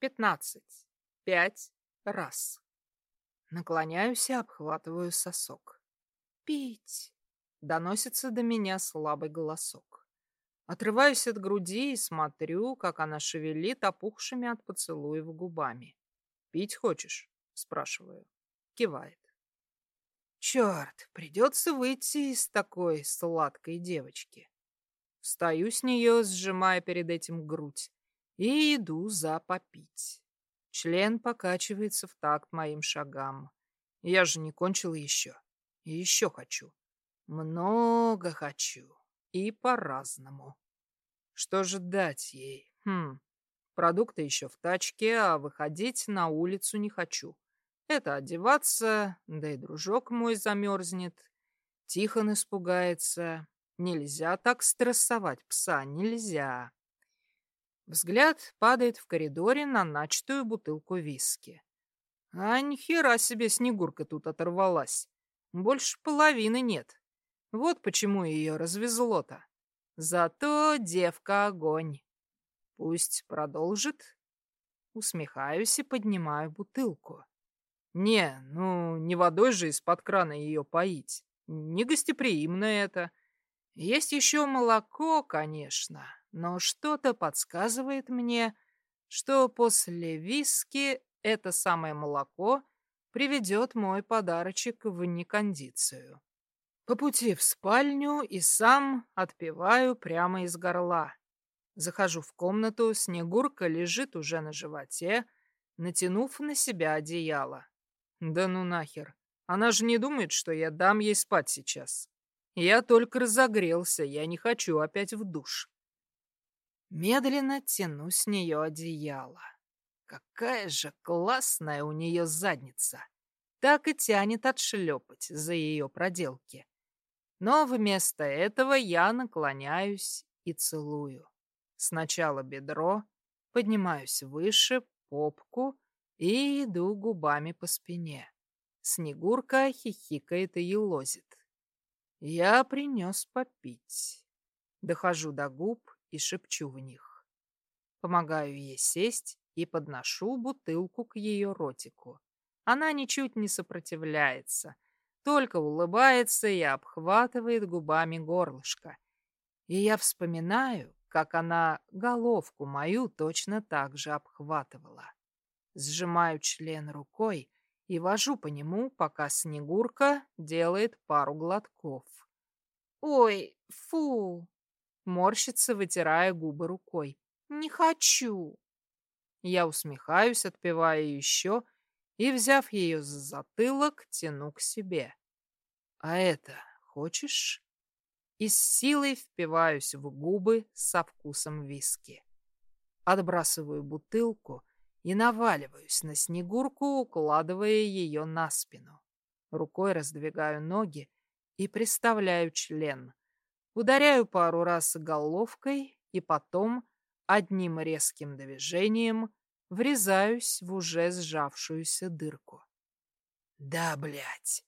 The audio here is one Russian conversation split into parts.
Пятнадцать. Пять раз. Наклоняюсь и обхватываю сосок. «Пить!» — доносится до меня слабый голосок. Отрываюсь от груди и смотрю, как она шевелит опухшими от поцелуев губами. «Пить хочешь?» — спрашиваю. Кивает. Черт, придется выйти из такой сладкой девочки. Встаю с нее, сжимая перед этим грудь, и иду за попить. Член покачивается в такт моим шагам. Я же не кончил еще. И еще хочу. Много хочу. И по-разному. Что же дать ей? Хм, продукты еще в тачке, а выходить на улицу не хочу. Это одеваться, да и дружок мой замерзнет. Тихон испугается. Нельзя так стрессовать пса, нельзя. Взгляд падает в коридоре на начатую бутылку виски. А нихера себе Снегурка тут оторвалась. Больше половины нет. Вот почему ее развезло-то. Зато девка огонь. Пусть продолжит. Усмехаюсь и поднимаю бутылку. Не, ну, не водой же из-под крана ее поить. Не гостеприимно это. Есть еще молоко, конечно, но что-то подсказывает мне, что после виски это самое молоко приведет мой подарочек в некондицию. По пути в спальню и сам отпиваю прямо из горла. Захожу в комнату, Снегурка лежит уже на животе, натянув на себя одеяло. Да ну нахер. Она же не думает, что я дам ей спать сейчас. Я только разогрелся, я не хочу опять в душ. Медленно тяну с нее одеяло. Какая же классная у нее задница. Так и тянет отшлепать за ее проделки. Но вместо этого я наклоняюсь и целую. Сначала бедро, поднимаюсь выше, попку и иду губами по спине. Снегурка хихикает и елозит. Я принес попить. Дохожу до губ и шепчу в них. Помогаю ей сесть и подношу бутылку к ее ротику. Она ничуть не сопротивляется, только улыбается и обхватывает губами горлышко. И я вспоминаю, как она головку мою точно так же обхватывала. Сжимаю член рукой и вожу по нему, пока Снегурка делает пару глотков. «Ой, фу!» Морщится, вытирая губы рукой. «Не хочу!» Я усмехаюсь, отпивая еще, и, взяв ее за затылок, тяну к себе. «А это хочешь?» И с силой впиваюсь в губы со вкусом виски. Отбрасываю бутылку и наваливаюсь на Снегурку, укладывая ее на спину. Рукой раздвигаю ноги и приставляю член. Ударяю пару раз головкой и потом одним резким движением врезаюсь в уже сжавшуюся дырку. «Да, блядь!»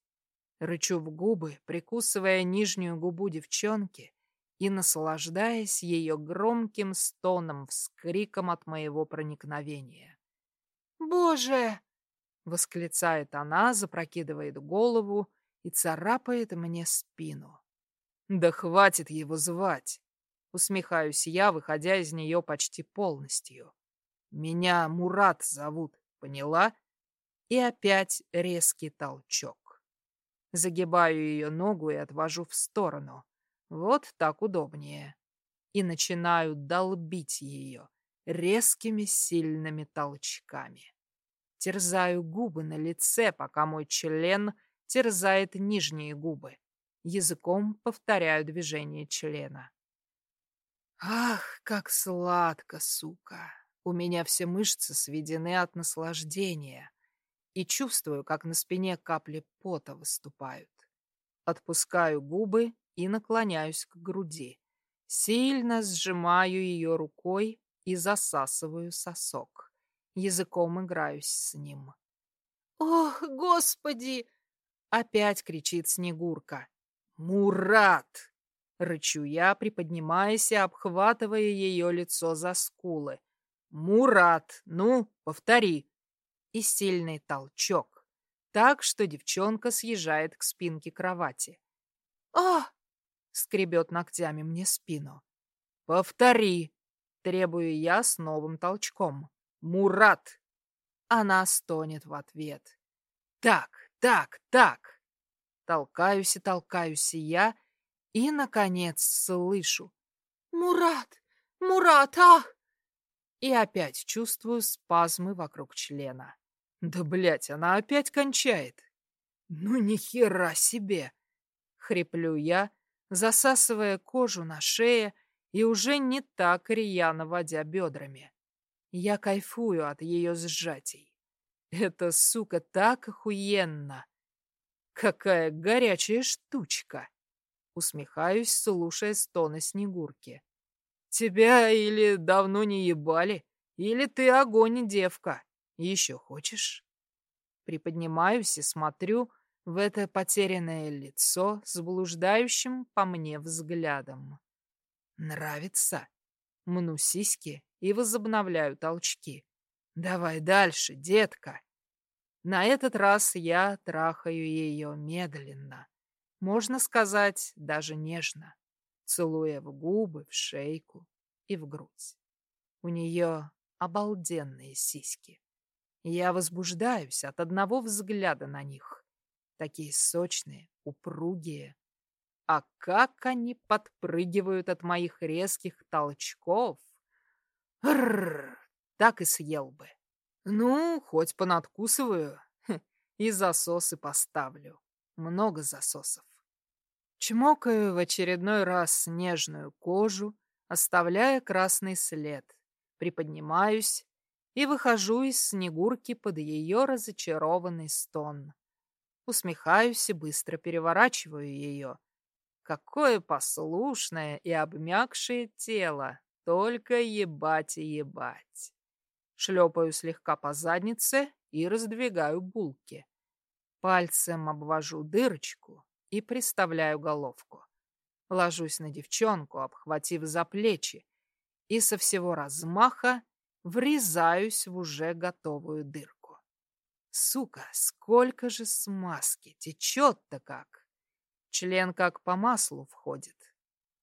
Рычу в губы, прикусывая нижнюю губу девчонки и наслаждаясь ее громким стоном, вскриком от моего проникновения. «Боже!» — восклицает она, запрокидывает голову и царапает мне спину. «Да хватит его звать!» — усмехаюсь я, выходя из нее почти полностью. «Меня Мурат зовут, поняла?» И опять резкий толчок. Загибаю ее ногу и отвожу в сторону. Вот так удобнее. И начинаю долбить ее резкими сильными толчками. Терзаю губы на лице, пока мой член терзает нижние губы. Языком повторяю движение члена. Ах, как сладко, сука! У меня все мышцы сведены от наслаждения и чувствую, как на спине капли пота выступают. Отпускаю губы и наклоняюсь к груди. Сильно сжимаю ее рукой и засасываю сосок. Языком играюсь с ним. «Ох, господи!» — опять кричит Снегурка. «Мурат!» — рычу я, приподнимаясь и обхватывая ее лицо за скулы. Мурат, ну, повтори. И сильный толчок, так что девчонка съезжает к спинке кровати. а скребет ногтями мне спину. «Повтори!» — требую я с новым толчком. «Мурат!» Она стонет в ответ. «Так, так, так!» Толкаюсь и толкаюсь я, и, наконец, слышу. «Мурат! Мурат, ах!» И опять чувствую спазмы вокруг члена. Да, блядь, она опять кончает. Ну, ни хера себе! Хриплю я, засасывая кожу на шее и уже не так рьяно водя бедрами. Я кайфую от ее сжатий. Эта сука так охуенно. Какая горячая штучка. Усмехаюсь, слушая стоны Снегурки. Тебя или давно не ебали, или ты огонь, девка. Еще хочешь? Приподнимаюсь и смотрю в это потерянное лицо с блуждающим по мне взглядом. Нравится? Мну сиськи и возобновляю толчки. Давай дальше, детка. На этот раз я трахаю ее медленно. Можно сказать, даже нежно, целуя в губы, в шейку и в грудь. У нее обалденные сиськи. Я возбуждаюсь от одного взгляда на них. Такие сочные, упругие. А как они подпрыгивают от моих резких толчков! Рррр, так и съел бы. Ну, хоть понадкусываю и засосы поставлю. Много засосов. Чмокаю в очередной раз нежную кожу, оставляя красный след. Приподнимаюсь и выхожу из снегурки под ее разочарованный стон. Усмехаюсь и быстро переворачиваю ее. Какое послушное и обмякшее тело, только ебать и ебать. Шлепаю слегка по заднице и раздвигаю булки. Пальцем обвожу дырочку и приставляю головку. Ложусь на девчонку, обхватив за плечи, и со всего размаха врезаюсь в уже готовую дырку. Сука, сколько же смазки, течет-то как. Член как по маслу входит.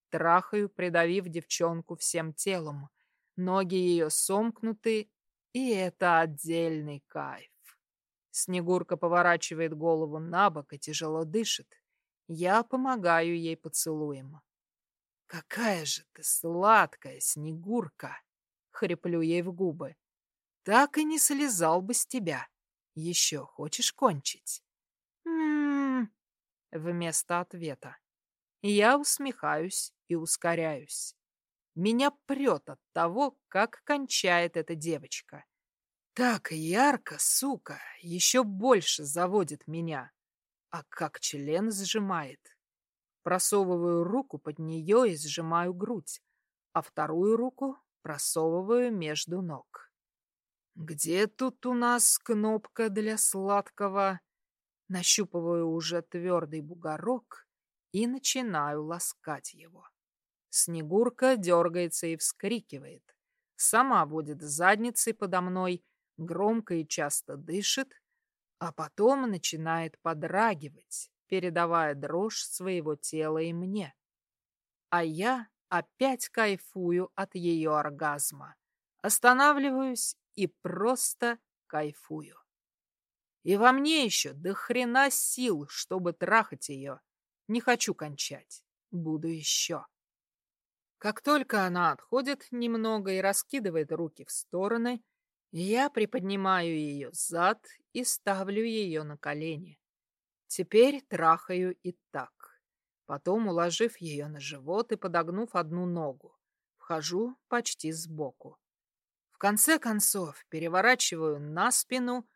Трахаю, придавив девчонку всем телом. Ноги ее сомкнуты, и это отдельный кайф. Снегурка поворачивает голову на бок и тяжело дышит. Я помогаю ей поцелуем. «Какая же ты сладкая, Снегурка!» — хриплю ей в губы. «Так и не слезал бы с тебя. Еще хочешь кончить?» «М-м-м!» вместо ответа. Я усмехаюсь и ускоряюсь. Меня прет от того, как кончает эта девочка. Так ярко, сука, еще больше заводит меня а как член сжимает. Просовываю руку под нее и сжимаю грудь, а вторую руку просовываю между ног. Где тут у нас кнопка для сладкого? Нащупываю уже твердый бугорок и начинаю ласкать его. Снегурка дергается и вскрикивает. Сама водит задницей подо мной, громко и часто дышит, а потом начинает подрагивать, передавая дрожь своего тела и мне. А я опять кайфую от ее оргазма, останавливаюсь и просто кайфую. И во мне еще до хрена сил, чтобы трахать ее. Не хочу кончать, буду еще. Как только она отходит немного и раскидывает руки в стороны, я приподнимаю ее зад и ставлю ее на колени. Теперь трахаю и так. Потом, уложив ее на живот и подогнув одну ногу, вхожу почти сбоку. В конце концов переворачиваю на спину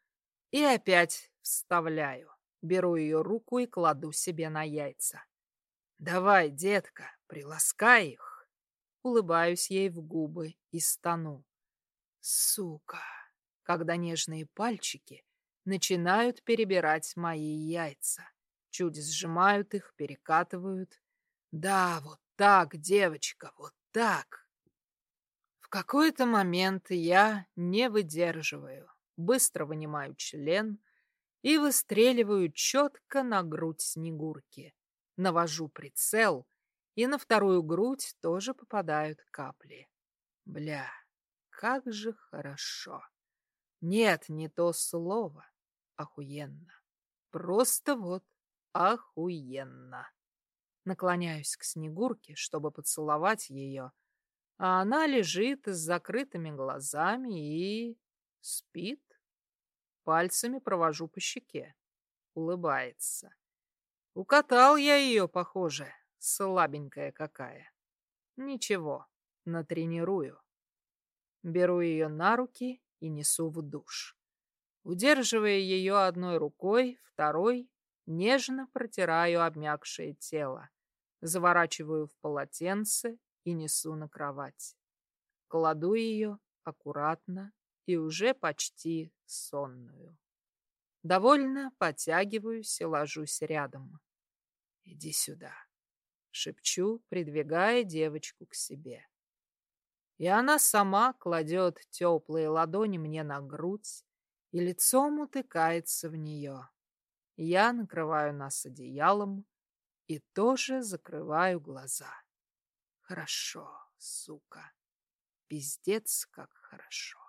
и опять вставляю. Беру ее руку и кладу себе на яйца. «Давай, детка, приласкай их!» Улыбаюсь ей в губы и стану. Сука, когда нежные пальчики начинают перебирать мои яйца, чуть сжимают их, перекатывают. Да, вот так, девочка, вот так. В какой-то момент я не выдерживаю, быстро вынимаю член и выстреливаю четко на грудь Снегурки. Навожу прицел, и на вторую грудь тоже попадают капли. Бля, как же хорошо. Нет, не то слово. Охуенно. Просто вот охуенно. Наклоняюсь к Снегурке, чтобы поцеловать ее, а она лежит с закрытыми глазами и... спит. Пальцами провожу по щеке. Улыбается. Укатал я ее, похоже, слабенькая какая. Ничего, натренирую. Беру ее на руки и несу в душ. Удерживая ее одной рукой, второй нежно протираю обмякшее тело, заворачиваю в полотенце и несу на кровать. Кладу ее аккуратно и уже почти сонную. Довольно потягиваюсь и ложусь рядом. «Иди сюда», — шепчу, придвигая девочку к себе. И она сама кладет теплые ладони мне на грудь и лицом утыкается в нее. Я накрываю нас одеялом и тоже закрываю глаза. Хорошо, сука. Пиздец, как хорошо.